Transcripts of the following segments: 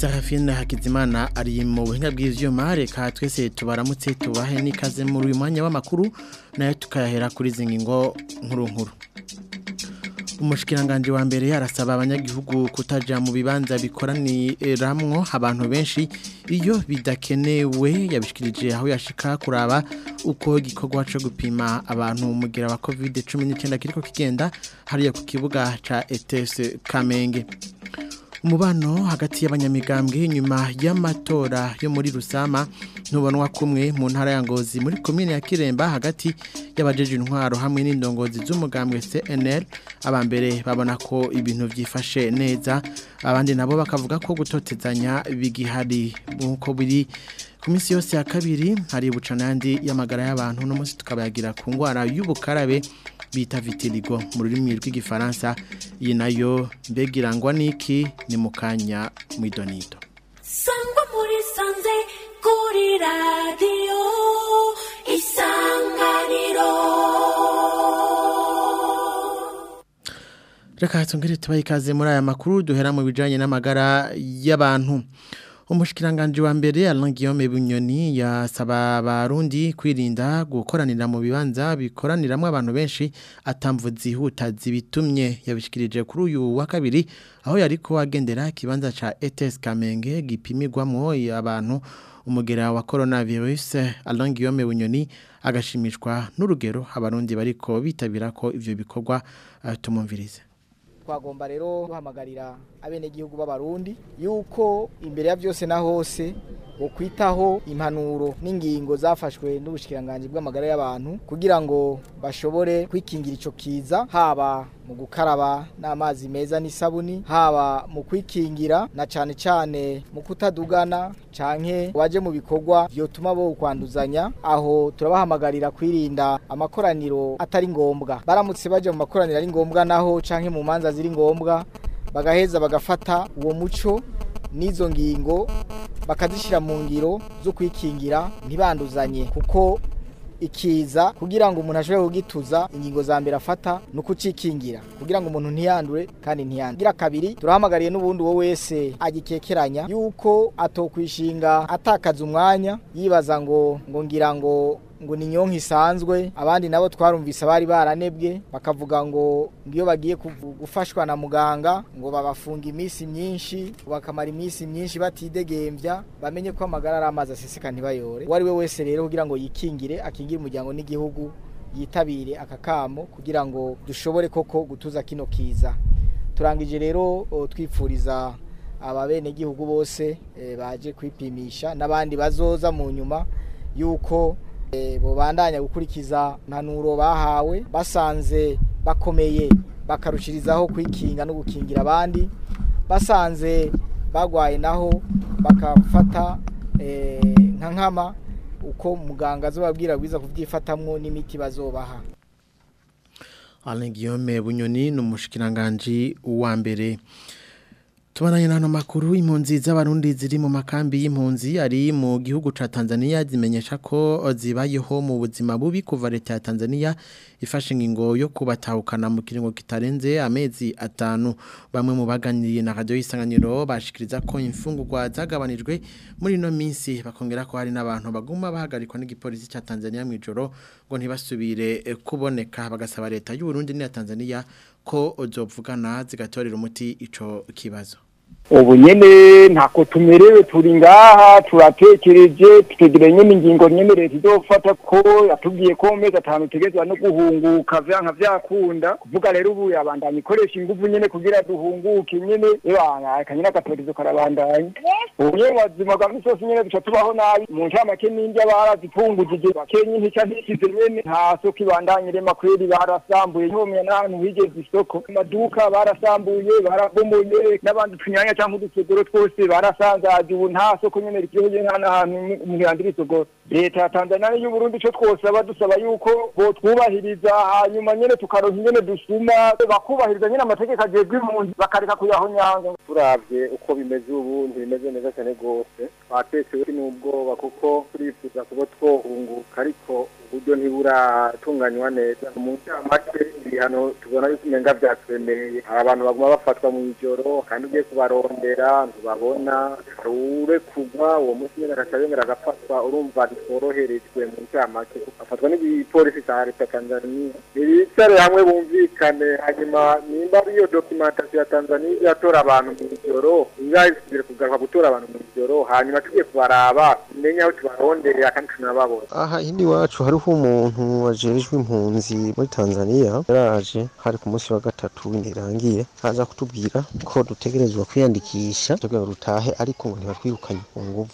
Delphine Hakizimana ari mu buhinga bw'ivyuma reka twese tubaramutse tubahe nikaze mu uyu mwanya w'amakuru nayo tukayahera kuri zingingo nkuru nkuru umushikiranganji wa mbere yarasaba abanyagihugu kutaja mu bibanza bikoraniramwo abantu benshi iyo bidakenewe yabishikirije aho yashika kuraba uko igikorwa cyo gupima abantu umugera wa covid 19 kiriko kigenda hariya ku kibuga ca ETS Kamenge Mubano hagati y'abanyamigambwe nyuma y'amatora yo muri rusama ntubonwa kumwe mu ntara ya ngozi muri komine ya kiremba hagati y'abajeje intwaro hamwe n'indongozi z'umugambwe cnl abambere babona ko ibintu byifashe neza abandi nabo bakavuga ko gutotezanya bigihari nk'uko biri ku yose ya kabiri haributsa n'andi y'amagara y'abantu uno munsi tukabayagira ku ndwara y'ubukarabe bita vitiligo mu rurimi rw'igifaransa iyi nayo mbegirangwa n'iki ni mukanya kanya mu sangwa muri sanze kuri radiyo isanganiro reka tungire tubaye ikaze muri aya makuru duhera mu bijyanye n'amagara y'abantu umushikiranganji wa mbere Alain Guillaume Bunyoni yasaba abarundi kwirinda gukoranira mu bibanza bikoraniramo abantu benshi atamvu zihuta zibitumye yabishikirije kuri uyu wa kabiri aho yariko agendera kibanza ca ETS Kamenge gipimirwamwo abantu umugera wa coronavirus Alain Guillaume Bunyoni agashimishwa n'urugero abarundi bariko bitabira ko ivyo bikorwa eh, tumumvirize twagomba rero duhamagarira abenegihugu b'abarundi yuko imbere ya byose na hose kwitaho impanuro n'ingingo zafashwe n'ubushikiranganji bw'amagara y'abantu kugira ngo bashobore kwikingira icyo kiza haba mu gukaraba n'amazi meza n'isabuni haba mu kwikingira na cyane cyane mu kutadugana canke waje mu bikorwa byotuma bo kwanduzanya aho turabahamagarira kwirinda amakoraniro atari ngombwa baramutse baje mu makoraniro ari ngombwa naho canke mu manza ziri ngombwa bagaheza bagafata uwo muco n'izo ngingo bakazishyira mu ngiro zo kwikingira ntibanduzanye kuko ikiza kugira ngo umuntu ashobore kugituza ingingo za mbere afata ni ukucikingira kugira ngo umuntu ntiyandure kandi ntiyandure gira kabiri turahamagariye n'ubundi uwo wese agikekeranya yuko atokwishinga atakaza umwanya yibaza ngo ngo ngira ngo ngo ni nyonka isanzwe abandi nabo twarumvise bari baranebwe bakavuga ngo ngiyo bagiye gufashwa na muganga ngo babafunga iminsi myinshi bakamara iminsi myinshi batidegembya bamenye ko amagara ari amazi aseseka ntibayore uwo ari we wese rero kugira ngo yikingire akingire umuryango n'igihugu yitabire aka kamo kugira ngo dushobore koko gutuza kino kiza turangije rero twipfuriza ababenegihugu bose eh, baje kwipimisha n'abandi bazoza mu nyuma y'uko Eh, bubandanya gukurikiza impanuro bahawe basanze bakomeye bakarushirizaho kwikinga no gukingira abandi basanze bagwaye naho bakafata eh, nka nkama uko muganga azobabwira bwiza kubyifatamo n'imiti bazobaha Alain Guillaume Bunyoni ni umushikiranganji wa mbere tubananye n'ano makuru impunzi z'abarundi ziri mu makambi y'impunzi ari mu gihugu cya tanzania zimenyesha ko zibayeho mu buzima bubi kuva leta ya tanzania ifashe ingingo yo kubatahukana mu kiringo kitarenze amezi atanu bamwe mu baganiriye na Radio y'isanganiro bashikiriza ko imfungurwa zagabanijwe muri ino minsi bakongera ko hari n'abantu baguma bahagarikwa n'igipolisi cya tanzania mu ijoro ngo ntibasubire eh, kuboneka bagasaba leta ni n'iya tanzania ko ozovuga na zigatorera umuti icyo kibazo ubu nyine ntako tumerewe turi ngaha turatekereje tutegere nyine ingingo nyine leta izofata ko yatubwiye ko mu mezi atanu utegerezwa no guhunguka vya nka vyakunda kuvuga rero ubu yabandanya ikoresha ingufu nyine kugira duhunguke nyine aka nyine agatorezo karabandanya ubu nyine mu bwa misi nyine duca tubaho nabi mu ncamake n'indya barazipfungujije bakenye ntica ntisize nyene nta soko ibandanya irema kweri barasambuye ntiwomenya n'ahantu higeze isoko amaduka barasambuye barabomoye n'abandi tunyanya cyangwa udusogoro twose barasandaje ubu nta soko nyene rikiho nta n'ahantu umuntu yandira isogoro leta ya tanzania y'u burundi ico twosaba dusaba yuko botwubahiriza hanyuma nyine tukaronka ingene dusuma bakubahiriza nyene amategeko ajejwe impunzi bakareka kuyahonyanga Turabye uko bimeze ubu ntibimeze neza cyane rwose batekewe n'ubwoba kuko turifuza kuba twohunguka ariko uburyo ntiburatunganywa neza mu ncamake ibihano tubona yuko umenga byatwemereye hari abantu baguma bafatwa mu ijoro kandi ugiye kubarondera ntibabona hari urekugwa uwo munsi nyine agaca agafatwa urumva bitoroherejwe mu ncamake afatwa n'igipolisi cya leta tanzania ntibicare hamwe bumvikane hanyuma nimba iyo dokimentasiyo ya tanzania izatora abantu mu ijoro izasubire kugaruka gutora abantu mu ijoro hanyuma tugiye kubaraba tumenye aho tubarondera kandi tunababona aha hino iwacu hariho umuntu wajejwe impunzi muri tanzania yaraje hari ku munsi wa gatatu w'indirangiye aza kutubwira ko dutegerezwa kwiyandikisha kugira ngo ariko ngo ntibatwirukanye ku nguvu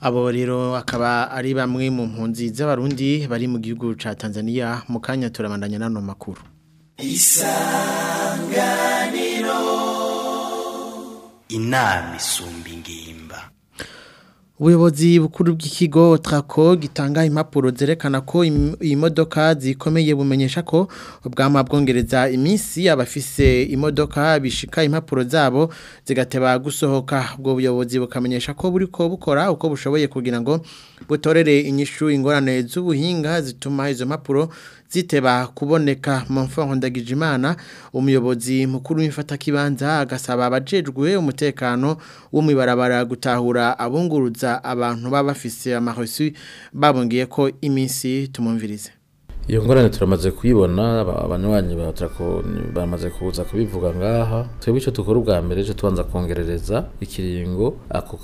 abo rero akaba ari bamwe mu mpunzi z'abarundi bari mu gihugu cya tanzania mu kanya turabandanya n'ano makuru isanganiro inama isumba ingimba ubuyobozi bukuru bw'ikigo trako gitanga impapuro zerekana ko iyi modoka zikomeye bumenyesha ko ubwama bwongereza iminsi abafise imodoka bishika impapuro zabo zigateba gusohoka ubwo buyobozi bukamenyesha ko buri ko bukora uko bushoboye kugira ngo butorere inyishu ingorane z'ubuhinga zituma izo mpapuro ziteba kuboneka mumfura nkundagije imana umuyobozi mukuru w'imfatakibanza agasaba abajejwe umutekano wo mu ibarabara gutahura abunguruza abantu baba bafise amahosi babongiye ko iminsi tumumvirize iyo ngorane turamaze kuyibona abanywanyi batrako bamaze kuza kubivuga ngaha twe icyo dukora ubwa mbere cyo tubanza kongerereza ikiringo ako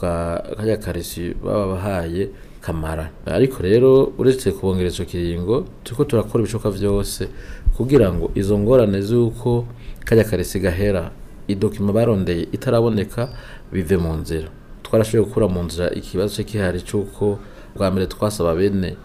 kajya karisi baba bahaye kamara ariko rero uretse kubongereza icyo kiringo turiko turakora ibishoboka byose kugira ngo izo ngorane z'uko kajya karesi gahera idokima barondeye itaraboneka bive mu nzira twarashoboye gukura mu nzira ikibazo kihari cy'uko bwa mbere twasaba bene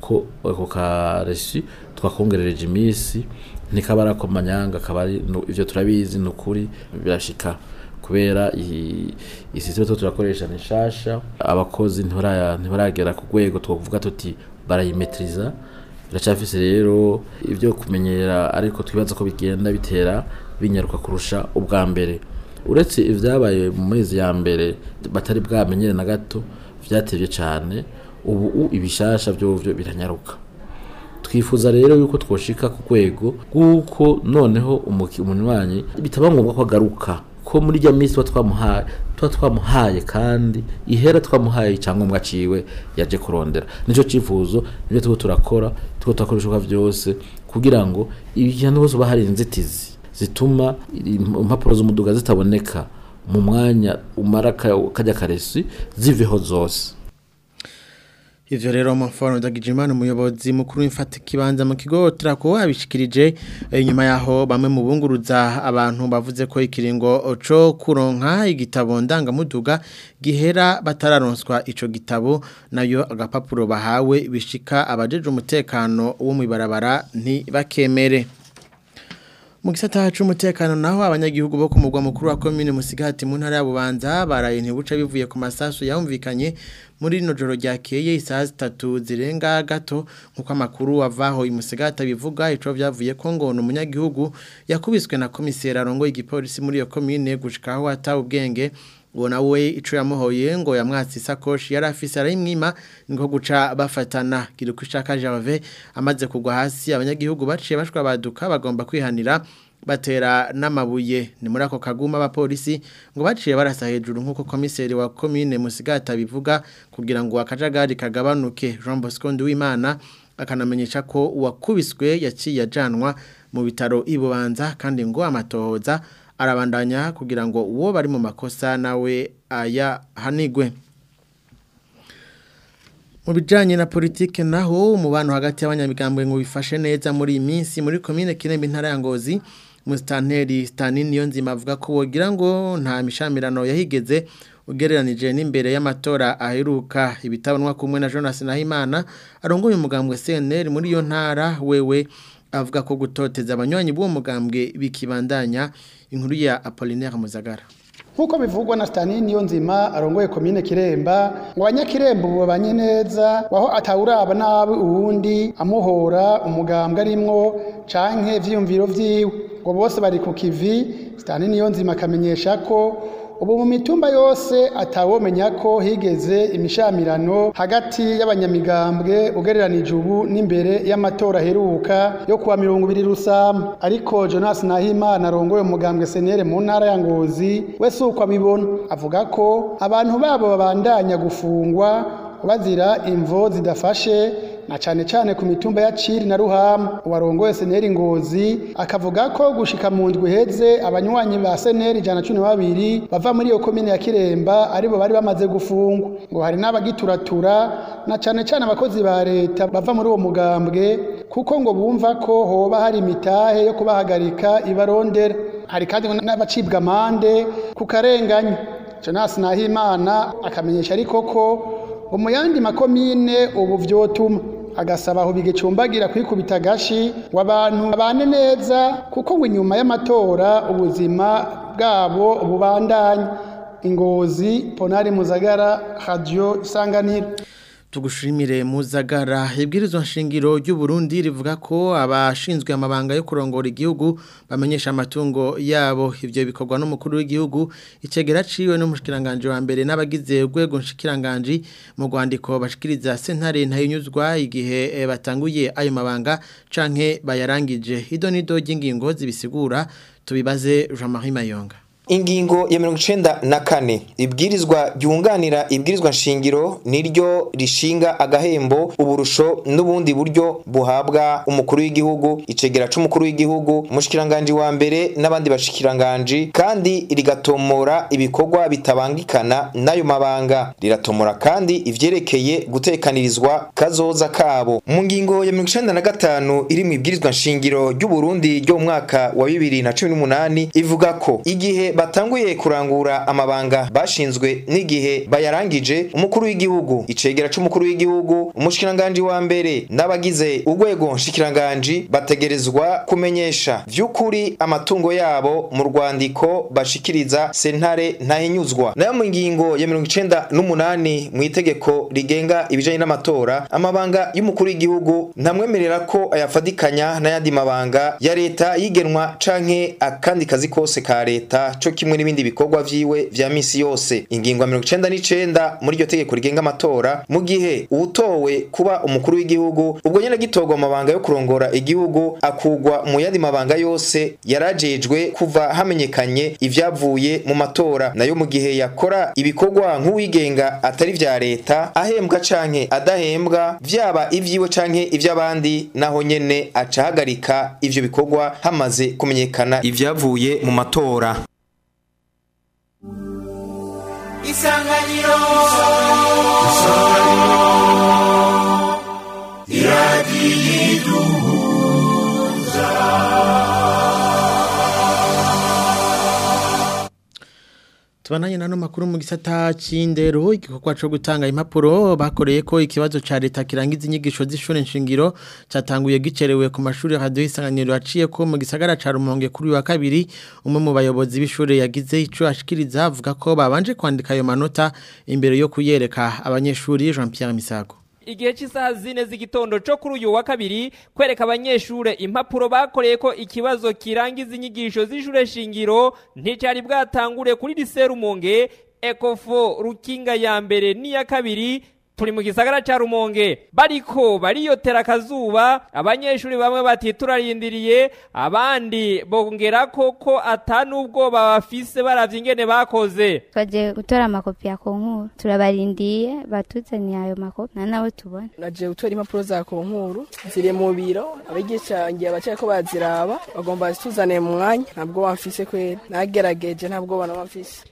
ko eh, ako karesi twakongerereje iminsi ntikaba ko manyanga akaba ari ibyo turabizi ni ukuri birashika kubera iyi sisiteme turakoresha ni nshasha abakozi ntibaragera ku rwego twavuga tuti barayimetiriza iracyafise rero ibyo kumenyera ariko twibaza ko bigenda bitera binyaruka kurusha ubwa mbere uretse ibyabaye mu mezi ya mbere batari bwamenyere na gato vyatevye cyane ubu ibishasha vyovyo biranyaruka twifuza rero yuko twoshika ku rwego rw'uko noneho umunywanyi bitaba ngombwa ko agaruka ko muri ijya minsi tuba twamuhaye kandi ihera twamuhaye icyangombwa cyiwe yaje kurondera nicyo cyifuzo nibyo tuba turakora tuba turakoresha byose kugira ngo ibintu byose uba hari inzitizi zituma impapuro z'umuduga zitaboneka mu mwanya umara kajya karesi ziveho zose ivyo rero Mufano Dagijimana umuyobozi mukuru w'imfata kibanza mu kigo Trako abishikirije inyuma yaho bamwe mu bunguruza abantu bavuze ko ikiringo co kuronka igitabo ndangamuduga gihera batararonswa ico gitabo nayo agapapuro bahawe bishika abajeje umutekano wo mu barabara ntibakemere mu gisata cy'umutekano naho abanyagihugu bo ku mukuru wa komine musigati mu ntara ya Bubanza baraye ntibuca bivuye ku masasu yahumvikanye muri rino joro ryakeye isaha zitatu zirenga gato nk'uko amakuru avaho imusigati abivuga ico byavuye ko ngo ni umunyagihugu yakubiswe na komiseri arongoye igipolisi muri iyo komine gushikaho atawe ngo nawe ico yamuhoye ngo yamwatse isakoshi yari afise arimwima niko guca bafatana kiruko ishaka Gervais amaze kugwa hasi abanyagihugu baciye bashwa baduka bagomba kwihanira batera n'amabuye ni muri ako kaguma abapolisi ngo baciye barasa hejuru nk'uko komiseri wa komine musigata bivuga kugira ngo akajagari kagabanuke Jean Bosco Nduwimana akanamenyesha ko uwakubiswe yaciye ajanwa mu bitaro ibubanza kandi ngo amatohoza arabandanya kugira ngo uwo bari mu makosa nawe aya hanigwe mu bijyanye na politiki naho umubano hagati y'abanyamigambwe ngo bifashe neza muri iyi minsi muri komine Kirembe intara ya Ngozi musitanteri sitani niyo nzima avuga ko wogira ngo nta mishamirano yahigeze ugereranije n'imbere y'amatora aheruka ibitabonwa kumwe na Jonas Nahimana arongoye umugambwe CNL muri iyo ntara wewe avuga ko gutoteza abanywanyi b'uwo mugambwe bikibandanya inkuru ya Apollinaire Muzagara nk'uko bivugwa na Stanley niyo nzima arongoye komine Kiremba ngo abanyakiremba ubu babanye neza waho atawuraba nabi uwundi amuhora umugambwe arimwo canke vyiyumviro vyiwe ngo bose bari ku kivi Stanley niyo nzima akamenyesha ko ubu mu mitumba yose atawomenya ko higeze imishamirano hagati y'abanyamigambwe ugereranije ubu n'imbere y'amatora aheruka yo kuwa mirongo ibiri rusama ariko Jonas Nahimana arongoye umugambwe senere mu ntara ya Ngozi we si uko abibona avuga ko abantu babo babandanya gufungwa bazira imvo zidafashe na cyane cyane ku mitumba ya Ciri na Ruhama warongoye seneri Ngozi akavuga ko gushika mu ndwi heze abanywanyi ba seneri ijana cumi babiri bava muri iyo komine ya Kiremba aribo bari bamaze gufungwa ngo hari n'abagituratura na cyane cyane abakozi ba leta bava muri uwo mugambwe kuko ngo bumva ko hoba hari imitahe yo kubahagarika ibarondera hari kandi n'abacibwa amande ku karengane Jonas Nahimana akamenyesha ariko ko mu yandi makomine ubu vyotuma agasaba aho bigicumbagira kwikubita agashi ngo abantu babane neza kuko ngo inyuma y'amatora ubuzima bwabo bubandanya ingozi ponari muzagara radiyo isanganiro tugushimire muzagara ibwirizwa nshingiro Burundi rivuga ko abashinzwe amabanga yo kurongora igihugu bamenyesha amatungo yabo ibyo bikorwa n'umukuru w'igihugu icegera ciwe n'umushikiranganje wa mbere n'abagize urwego nshikiranganje mu rwandiko bashikiriza sentare ntayinyuzwa igihe eh, batanguye ayo mabanga canke bayarangije ido nido ry'ingingo zibisigura tubibaze Jean-Marie Mayonga ingingo ya mirongo icyenda na kane ibwirizwa ryunganira ibwirizwa nshingiro niryo rishinga agahembo uburusho n'ubundi buryo buhabwa umukuru w'igihugu icegera cy'umukuru w'igihugu umushikiranganji wa mbere n'abandi bashikiranganji kandi rigatomora ibikorwa bitabangikana n'ayo mabanga riratomora kandi ibyerekeye gutekanirizwa kazoza kabo mu ngingo ya mirongo icyenda na gatanu iri mu ibwirizwa nshingiro ry'uburundi ryo mu mwaka wa bibiri na cumi n'umunani ivuga ko igihe batanguye kurangura amabanga bashinzwe n'igihe bayarangije umukuru w'igihugu icegera c'umukuru w'igihugu umushikiranganje wa mbere n'abagize urwego nshikiranganje bategerezwa kumenyesha byukuri amatungo yabo mu rwandiko bashikiriza sentare ntahinyuzwa nayo mu ngingo ya mirongo icenda n'umunani mu itegeko rigenga ibijanye n'amatora amabanga y'umukuru w'igihugu ntamwemerera ko ayafadikanya n'ayandi mabanga ya leta yigenwa canke akandi kazi kose ka leta cyo cyo kimwe n'ibindi bikorwa vyiwe vya misi yose ingingo ya 99 muri iryo tegeko rigenga amatora mu gihe utowe kuba umukuru w'igihugu ubwo nyene gitorwa mabanga yo kurongora igihugu akugwa mu yandi mabanga yose yarajejwe kuva hamenyekanye ivyavuye mu matora nayo mu gihe yakora ibikorwa nk'uwigenga atari vya leta ahembwa canke adahembwa vyaba ivyiwe canke ivy'abandi naho nyene acahagarika ivyo bikorwa hamaze kumenyekana ivyavuye mu matora han Isanganiro. tubananye n'ano makuru mu gisata cy'indero igikorwa cyo gutanga impapuro bakoreye ko ikibazo cya leta kirangiza inyigisho z'ishuri nshingiro cyatanguye gicerewe ku mashuri radiyo isanganiro yaciye ko mu gisagara cya rumonge kuri wa kabiri umwe mu bayobozi b'ishuri yagize icyo ashikiriza avuga ko babanje kwandika ayo manota imbere yo kuyereka abanyeshuri Jean Pierre Misago igihe cy'isaha zine z'igitondo cyo kuri uyu wa kabiri kwereka abanyeshuri impapuro bakoreye ko ikibazo kirangiza inyigisho z'ishuri shingiro nticyari bwatangure kuri liserumonge ekofo rukinga ya mbere n'iya kabiri turi mu gisagara cya rumonge bariko bariyotera akazuba abanyeshuri bamwe bati turarindiriye abandi bongera koko atanubwoba bafise baravye ingene bakoze twaje gutora amakopi ya konkuru turabarindiye batuzaniye ayo makopi na nabo tubona naje gutora impapuro za konkuru ziri mu biro abigisha ngiye abacaye ko baziraba bagomba zituzaniye mu mwanya ntabwo bamfise kwera nagerageje ntabwo bana bamfise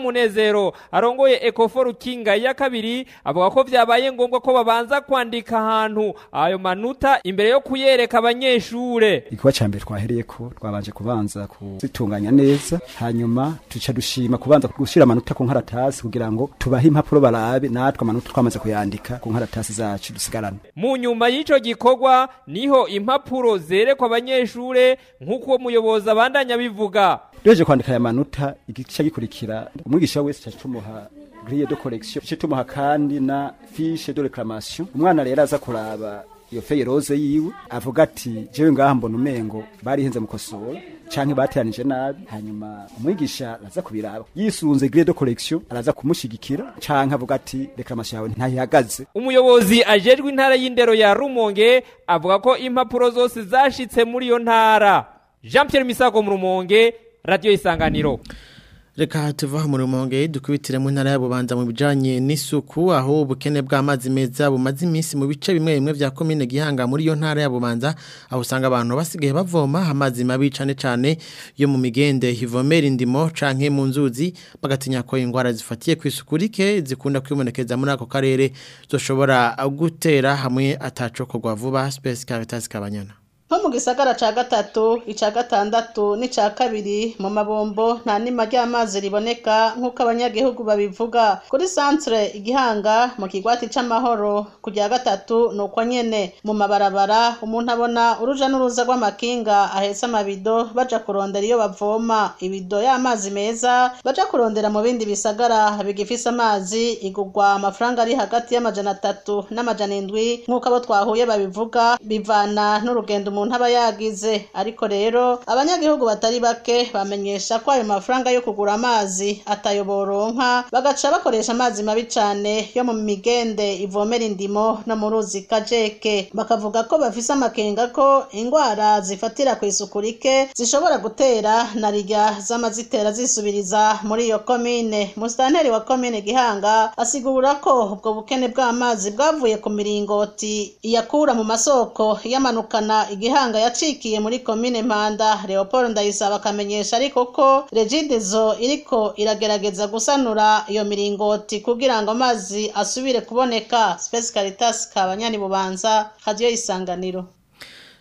munezero arongoye ekoforo kinga ya kabiri avuga ko byabaye ngombwa ko babanza kwandika ahantu ayo manota imbere yo kuyereka abanyeshuri. ikiwa ca mbere twahereye ko twabanje kubanza kuzitunganya neza hanyuma tuca dushima kubanza gushira amanota ku nkaratasi kugira ngo tubahe impapuro barabe natwe amanota twamaze kuyandika ku nkaratasi zacu dusigarane mu nyuma y’icyo gikorwa niho impapuro zerekwa abanyeshuri nk'uko umuyobozi abandanya bivuga duheje kwandika aya manota igice gikurikira umwigisha wese cyacu tumuha grille de collection cyo tumuha kandi na fiche de reclamation umwana rero aza kuraba iyo feyeroze yiwe avuga ati jewe ngaha mbona umengo barihenze mukosora canke bateranije nabi hanyuma umwigisha araza kubiraba yisunze grille de collection araza kumushigikira canke avuga ati reclamation yawe ntayihagaze umuyobozi ajejwe intara y'indero ya Rumonge avuga ko impapuro zose zashitse muri iyo ntara Jean Pierre Misago mu Rumonge radio isanganiro mm. Reka tuva mu rumonge dukubitire mu ntara y'abubanza mu bijanye n'isuku aho ubukene bw'amazi meza bumaze iminsi mu bice bimwe bimwe bya komine Gihanga muri iyo ntara y'abubanza aho usanga abantu basigaye bavoma amazi mabi cyane cane yo mu migende hivomera indimo canke mu nzuzi bagatinya ko ingwara zifatiye ku isuku rike zikunda kwibonekeza muri ako karere zoshobora gutera hamwe atacokorwa vuba Space Caritas Kabanyana nko mu gisagara cya gatatu icya gatandatu n'icya kabiri mu mabombo nta n'ima ry'amazi riboneka nk'uko abanyagihugu babivuga kuri santere igihanga mu kigwati cy'amahoro ku rya gatatu ni uko nyine mu mabarabara umuntu abona uruja n'uruza rw'amakinga ahetse amabido baja kurondera iyo bavoma ibido y'amazi meza baja kurondera mu bindi bisagara bigifise amazi igugwa amafaranga ari hagati y'amajana atatu n'amajana indwi nk'uko abo twahuye babivuga bivana n'urugendo umuntu umuntu aba yagize ariko rero abanyagihugu batari bake bamenyesha ko ayo mafaranga yo kugura amazi atayoboronka bagaca bakoresha amazi mabi cyane yo mu migende ivomera indimo no mu ruzi kajeke bakavuga ko bafise amakenga ko indwara zifatira ku isuku rike zishobora gutera na rirya z'amazitera zisubiriza muri iyo komine musitanteri wa komine gihanga asigura ko ubwo bukene bw'amazi bwavuye ku miringoti iyakura mu masoko iyamanukana gihanga yacikiye muri komine mpanda leopold ndayisaba akamenyesha ariko ko regidezo iriko iragerageza gusanura iyo miringoti kugira ngo amazi asubire kuboneka space caritas kabanyani bubanza radio isanganiro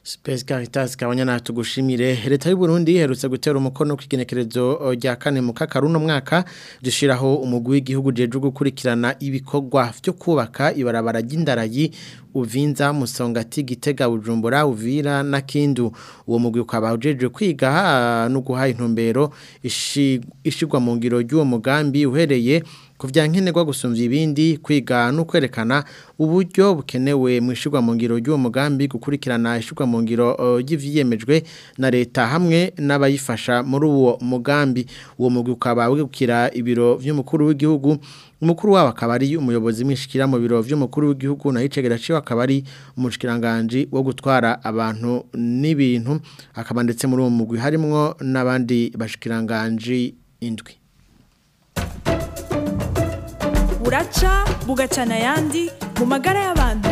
Space Caritas kabanyana tugushimire leta y'u Burundi iherutse gutera umukono kwigenekerezo eh, rya kane mu kakaruno mwaka dushiraho umugwi w'igihugu jeje gukurikirana ibikorwa byo kubaka ibarabara ry'indarayi uvinza musongati gitega bujumbura uvira na kindu uwo mugwi ukaba ujeje kwiga ah, no guha intumbero ishigwa mu ngiro y'uwo mugambi uhereye ku bya nkenerwa ibindi kwiga no kwerekana uburyo bukenewe mu ishyirwa mu ngiro y’uwo mugambi gukurikirana ishyirwa mu ngiro ry'ibyiyemejwe na leta hamwe n'abayifasha muri uwo mugambi uwo mugwi ukaba ibiro by'umukuru w'igihugu umukuru wabo akaba ari umuyobozi mwishikira mu biro by'umukuru w'igihugu na icegera ciwe akaba ari umushikiranganje wo gutwara abantu n'ibintu akaba ndetse muri uwo mugwi harimo n'abandi bashikiranganje indwi buraca bugacana ayandi mu magara y'abantu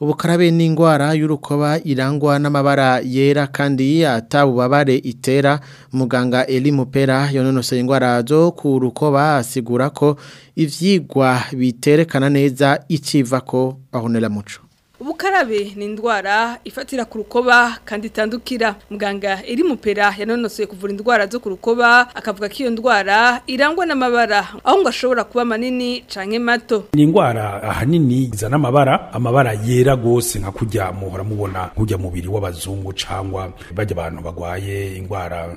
ubukarabe ni indwara y'urukoba irangwa n'amabara yera kandi atabubabare itera muganga Eli Mupera yononoseye indwara zo ku rukoba asigura ko ibyigwa biterekana neza ikiva ko ahonera muco ubukarabe ni indwara ifatira ku rukoba kandi itandukira muganga iri mupera yanonosoye kuvura indwara zo ku rukoba akavuga ko iyo ndwara irangwa n'amabara aho ngo ashobora kuba manini canke mato ni indwara ahanini izana amabara amabara yera gose nka kujya muhora mubona kujya mubiri w'abazungu cyangwa bajya abantu bagwaye indwara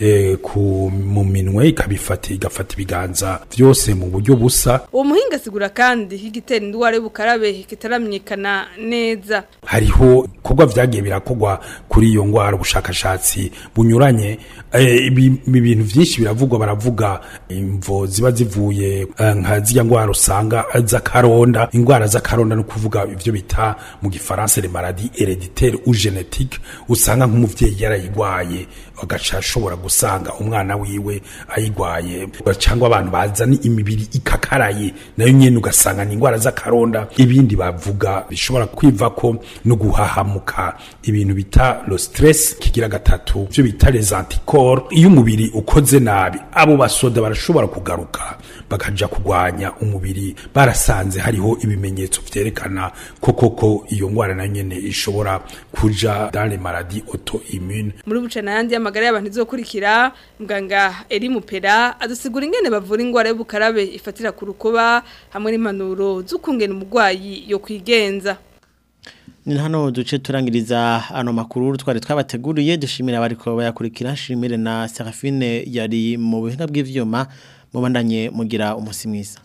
eh, mu minwe ikabifata igafata ibiganza byose mu buryo busa uwo muhinga asigura kandi igitera indwara y'ubukarabe kitaramenyekana neza hariho ibikorwa byagiye birakogwa kuri iyo ndwara ubushakashatsi bunyuranye binyuranye eh, ibi bintu byinshi biravugwa baravuga imvo ziba zivuye eh, nka ziriya ndwara usanga z'akaronda indwara z'akaronda no kuvuga ibyo bita mu gifaransa le maladie hereditaire ou usanga nk'umubyeyi yarayirwaye agaca ashobora gusanga umwana wiwe ayirwaye cyangwa abantu bazana imibiri ikakaraye nayo nyine ugasanga ni indwara z'akaronda ibindi bavuga bishobora kwiva ko no guhahamuka ibintu bita lo stress kigira gatatu byo bita les anticorps iyo umubiri ukoze nabi abo basoda barashobora kugaruka bakajya kurwanya umubiri barasanze hariho ibimenyetso byerekana ko koko iyo ndwara na nyine ishobora kuja dans les maladies auto muri buce n'ayandi y'amagara y'abantu izokurikira muganga eri mupera adusigura ingene bavura ingwara y'ubukarabe ifatira ku rukuba hamwe n'impanuro z'ukungena umurwayi yo kwigenza ni hano duce turangiriza ano makuru twari twabateguriye dushimira abari bayakurikira nshimire na Serafine yari mu buhinga bw'ivyuma mubandanye mugira umunsi mwiza